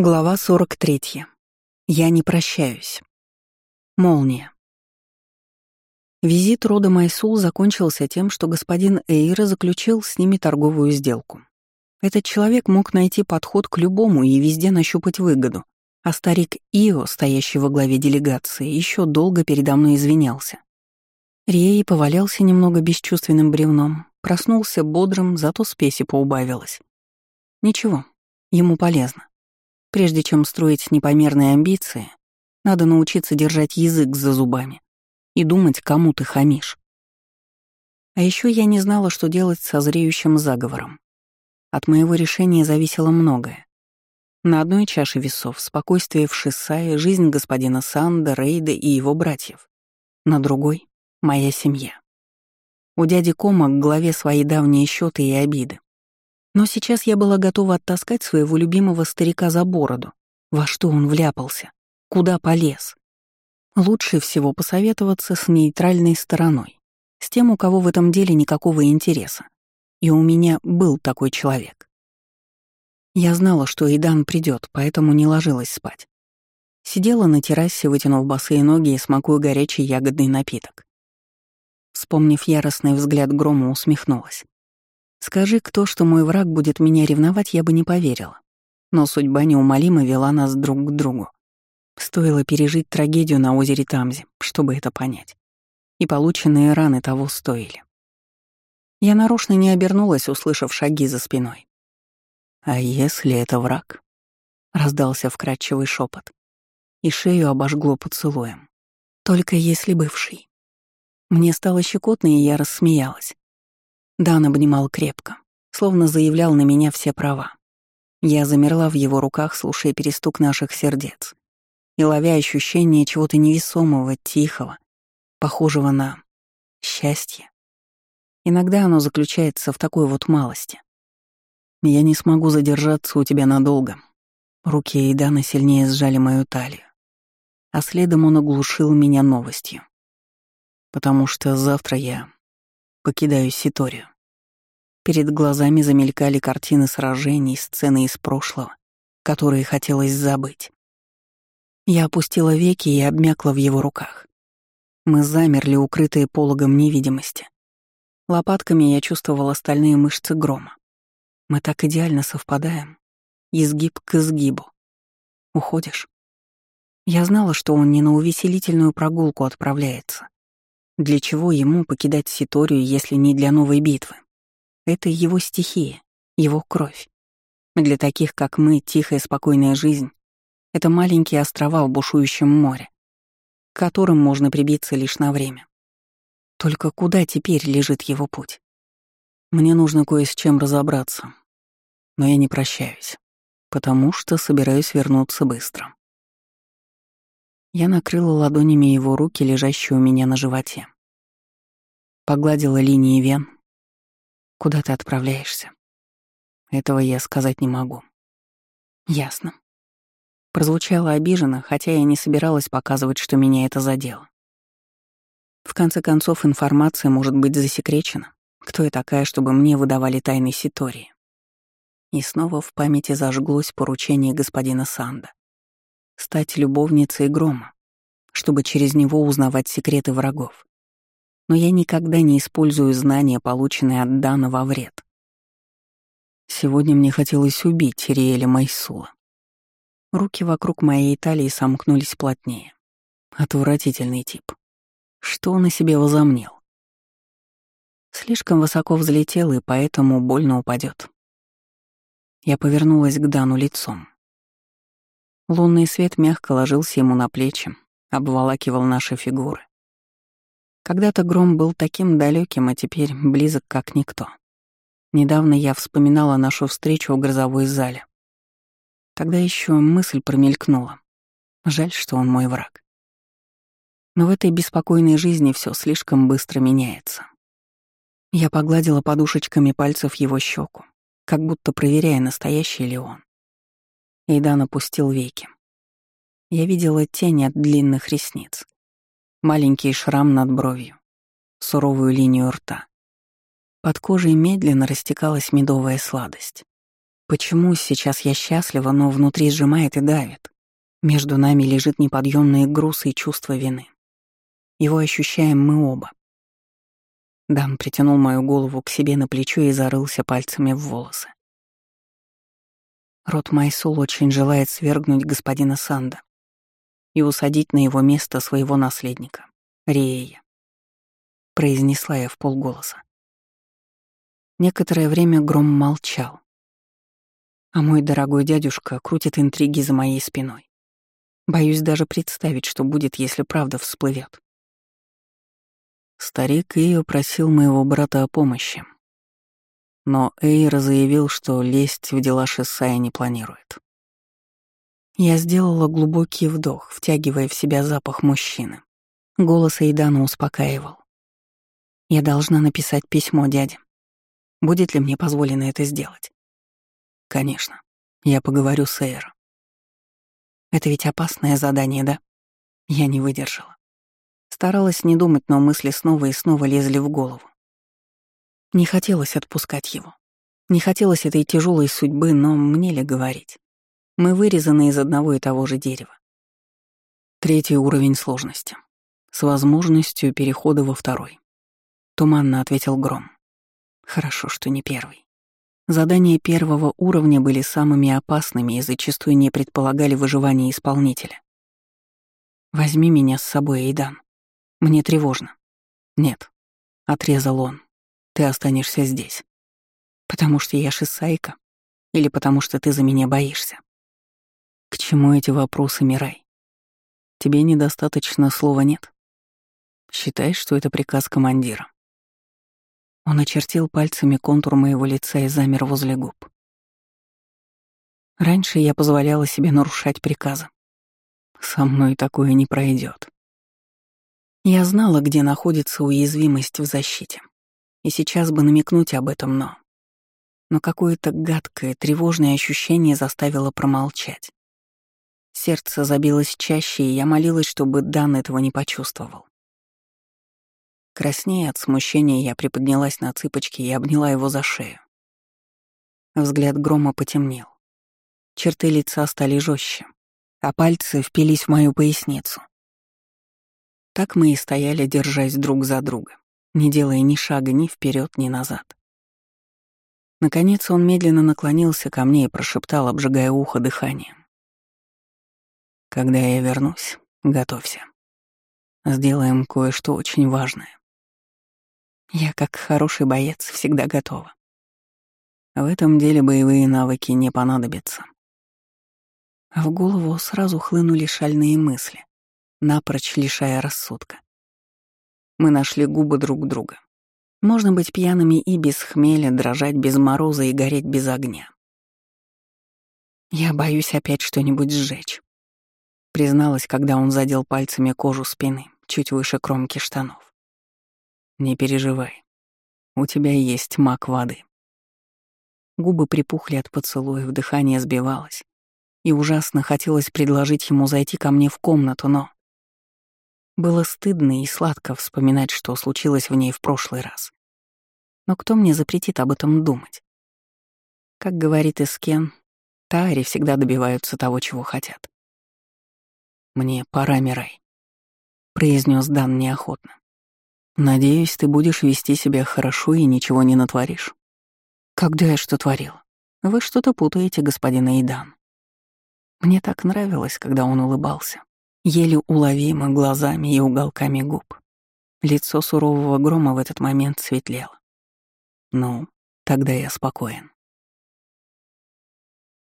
Глава 43. Я не прощаюсь. Молния. Визит рода Майсул закончился тем, что господин Эйра заключил с ними торговую сделку. Этот человек мог найти подход к любому и везде нащупать выгоду, а старик Ио, стоящий во главе делегации, еще долго передо мной извинялся. Рей повалялся немного бесчувственным бревном, проснулся бодрым, зато спеси поубавилось. Ничего, ему полезно. Прежде чем строить непомерные амбиции, надо научиться держать язык за зубами и думать, кому ты хамишь. А еще я не знала, что делать со зреющим заговором. От моего решения зависело многое. На одной чаше весов — спокойствие в Шисае, жизнь господина Санда, Рейда и его братьев. На другой — моя семья. У дяди Кома к главе свои давние счеты и обиды. Но сейчас я была готова оттаскать своего любимого старика за бороду. Во что он вляпался? Куда полез? Лучше всего посоветоваться с нейтральной стороной, с тем, у кого в этом деле никакого интереса. И у меня был такой человек. Я знала, что Идан придет, поэтому не ложилась спать. Сидела на террасе, вытянув босые ноги и смакуя горячий ягодный напиток. Вспомнив яростный взгляд Грома, усмехнулась. Скажи кто, что мой враг будет меня ревновать, я бы не поверила. Но судьба неумолимо вела нас друг к другу. Стоило пережить трагедию на озере Тамзи, чтобы это понять. И полученные раны того стоили. Я нарочно не обернулась, услышав шаги за спиной. «А если это враг?» — раздался вкрадчивый шепот, и шею обожгло поцелуем. «Только если бывший». Мне стало щекотно, и я рассмеялась. Дан обнимал крепко, словно заявлял на меня все права. Я замерла в его руках, слушая перестук наших сердец и ловя ощущение чего-то невесомого, тихого, похожего на счастье. Иногда оно заключается в такой вот малости. Я не смогу задержаться у тебя надолго. Руки Эйдана сильнее сжали мою талию, а следом он оглушил меня новостью. Потому что завтра я покидаю Ситорию. Перед глазами замелькали картины сражений, сцены из прошлого, которые хотелось забыть. Я опустила веки и обмякла в его руках. Мы замерли, укрытые пологом невидимости. Лопатками я чувствовала стальные мышцы грома. Мы так идеально совпадаем. Изгиб к изгибу. Уходишь? Я знала, что он не на увеселительную прогулку отправляется. Для чего ему покидать Ситорию, если не для новой битвы? Это его стихия, его кровь. Для таких, как мы, тихая спокойная жизнь — это маленькие острова в бушующем море, к которым можно прибиться лишь на время. Только куда теперь лежит его путь? Мне нужно кое с чем разобраться, но я не прощаюсь, потому что собираюсь вернуться быстро. Я накрыла ладонями его руки, лежащие у меня на животе. Погладила линии вен. Куда ты отправляешься? Этого я сказать не могу. Ясно. Прозвучало обиженно, хотя я не собиралась показывать, что меня это задело. В конце концов, информация может быть засекречена. Кто я такая, чтобы мне выдавали тайны Ситории? И снова в памяти зажглось поручение господина Санда. Стать любовницей Грома, чтобы через него узнавать секреты врагов. Но я никогда не использую знания, полученные от Дана во вред. Сегодня мне хотелось убить Риэля Майсула. Руки вокруг моей талии сомкнулись плотнее. Отвратительный тип. Что он о себе возомнил? Слишком высоко взлетел и поэтому больно упадет. Я повернулась к Дану лицом. Лунный свет мягко ложился ему на плечи, обволакивал наши фигуры. Когда-то гром был таким далеким, а теперь близок как никто. Недавно я вспоминала нашу встречу в грозовой зале. Тогда еще мысль промелькнула. Жаль, что он мой враг. Но в этой беспокойной жизни все слишком быстро меняется. Я погладила подушечками пальцев его щеку, как будто проверяя, настоящий ли он. Эйдан опустил веки. Я видела тень от длинных ресниц, маленький шрам над бровью, суровую линию рта. Под кожей медленно растекалась медовая сладость. Почему сейчас я счастлива, но внутри сжимает и давит? Между нами лежит неподъемный груз и чувство вины. Его ощущаем мы оба. Дан притянул мою голову к себе на плечо и зарылся пальцами в волосы. Рот Майсул очень желает свергнуть господина Санда и усадить на его место своего наследника, Рея. Произнесла я в полголоса. Некоторое время Гром молчал. А мой дорогой дядюшка крутит интриги за моей спиной. Боюсь даже представить, что будет, если правда всплывет. Старик Эйо просил моего брата о помощи. Но Эйр заявил, что лезть в дела Шессая не планирует. Я сделала глубокий вдох, втягивая в себя запах мужчины. Голос Эйдана успокаивал. «Я должна написать письмо дяде. Будет ли мне позволено это сделать?» «Конечно. Я поговорю с Эйр». «Это ведь опасное задание, да?» Я не выдержала. Старалась не думать, но мысли снова и снова лезли в голову. Не хотелось отпускать его. Не хотелось этой тяжелой судьбы, но мне ли говорить? Мы вырезаны из одного и того же дерева. Третий уровень сложности. С возможностью перехода во второй. Туманно ответил Гром. Хорошо, что не первый. Задания первого уровня были самыми опасными и зачастую не предполагали выживания исполнителя. «Возьми меня с собой, Эйдан», мне тревожно. Нет, отрезал он. Ты останешься здесь. Потому что я шисайка? Или потому что ты за меня боишься? Чему эти вопросы, Мирай? Тебе недостаточно слова «нет»? Считаешь, что это приказ командира? Он очертил пальцами контур моего лица и замер возле губ. Раньше я позволяла себе нарушать приказы. Со мной такое не пройдет. Я знала, где находится уязвимость в защите. И сейчас бы намекнуть об этом, но... Но какое-то гадкое, тревожное ощущение заставило промолчать. Сердце забилось чаще, и я молилась, чтобы Дан этого не почувствовал. Краснея от смущения, я приподнялась на цыпочки и обняла его за шею. Взгляд грома потемнел. Черты лица стали жестче, а пальцы впились в мою поясницу. Так мы и стояли, держась друг за друга, не делая ни шага ни вперед, ни назад. Наконец он медленно наклонился ко мне и прошептал, обжигая ухо дыханием. «Когда я вернусь, готовься. Сделаем кое-что очень важное. Я, как хороший боец, всегда готова. В этом деле боевые навыки не понадобятся». В голову сразу хлынули шальные мысли напрочь лишая рассудка. Мы нашли губы друг друга. Можно быть пьяными и без хмеля, дрожать без мороза и гореть без огня. Я боюсь опять что-нибудь сжечь. Призналась, когда он задел пальцами кожу спины, чуть выше кромки штанов. Не переживай. У тебя есть мак воды. Губы припухли от поцелуев, дыхание сбивалось. И ужасно хотелось предложить ему зайти ко мне в комнату, но... Было стыдно и сладко вспоминать, что случилось в ней в прошлый раз. Но кто мне запретит об этом думать? Как говорит Искен, Тари всегда добиваются того, чего хотят. «Мне пора, Мирай», — произнес Дан неохотно. «Надеюсь, ты будешь вести себя хорошо и ничего не натворишь». «Когда я что творила? Вы что-то путаете, господин Эйдан». Мне так нравилось, когда он улыбался еле уловимо глазами и уголками губ. Лицо сурового грома в этот момент светлело. Ну, тогда я спокоен.